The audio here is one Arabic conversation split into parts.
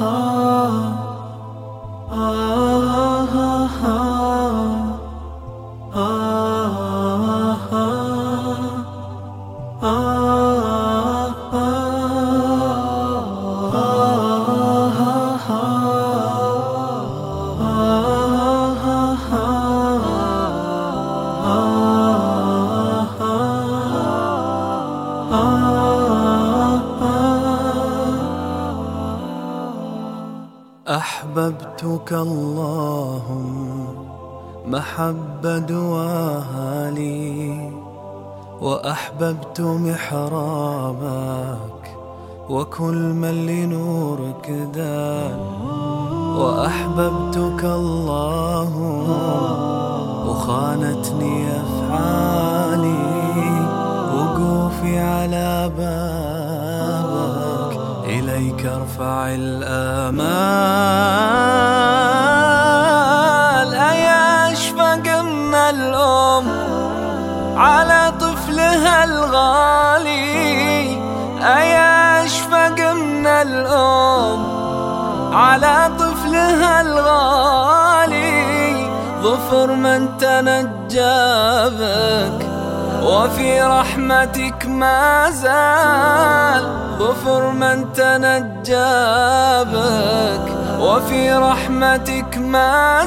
Oh. أحببتك اللهم محبة دواها لي. وأحببت محرابك وكل من لنورك دان وأحببتك اللهم وخانتني أفعالي ارفع الآمال أيا أشفق من الأم على طفلها الغالي؟ أيا أشفق من الأم على طفلها الغالي؟ ظفر من تنجى بك وفي رحمتك ما زال. ظفر من تنجى بك وفي رحمتك ما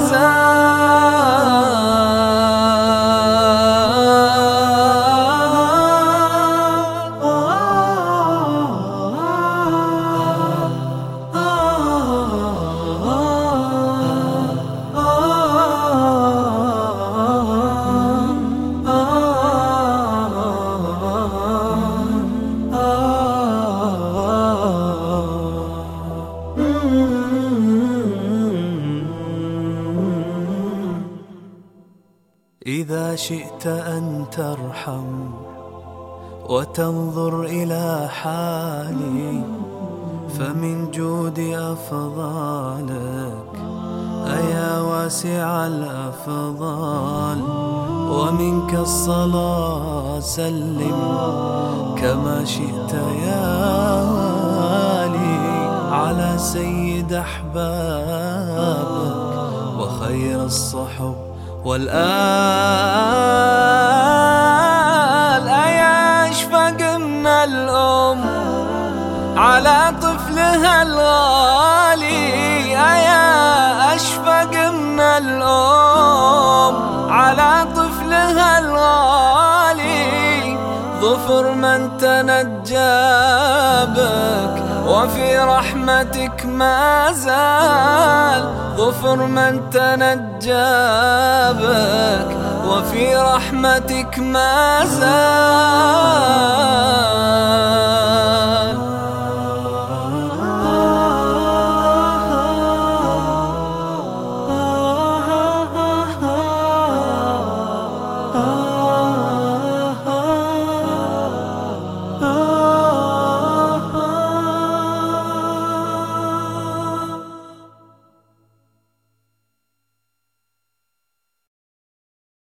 إذا شئت أن ترحم وتنظر إلى حالي فمن جود أفضالك أيا واسع الأفضال؟ ومنك الصلاة سلم كما شئت يا والي على سيد أحبابك وخير الصحب. والآل أيا أشفق من الأم. على طفلها الغالي أيا أشفق من الأم. على طفلها الغالي ظفر من تنجى بك وفي رحمتك ما زال. ظفر من تنجى بك وفي رحمتك ما زال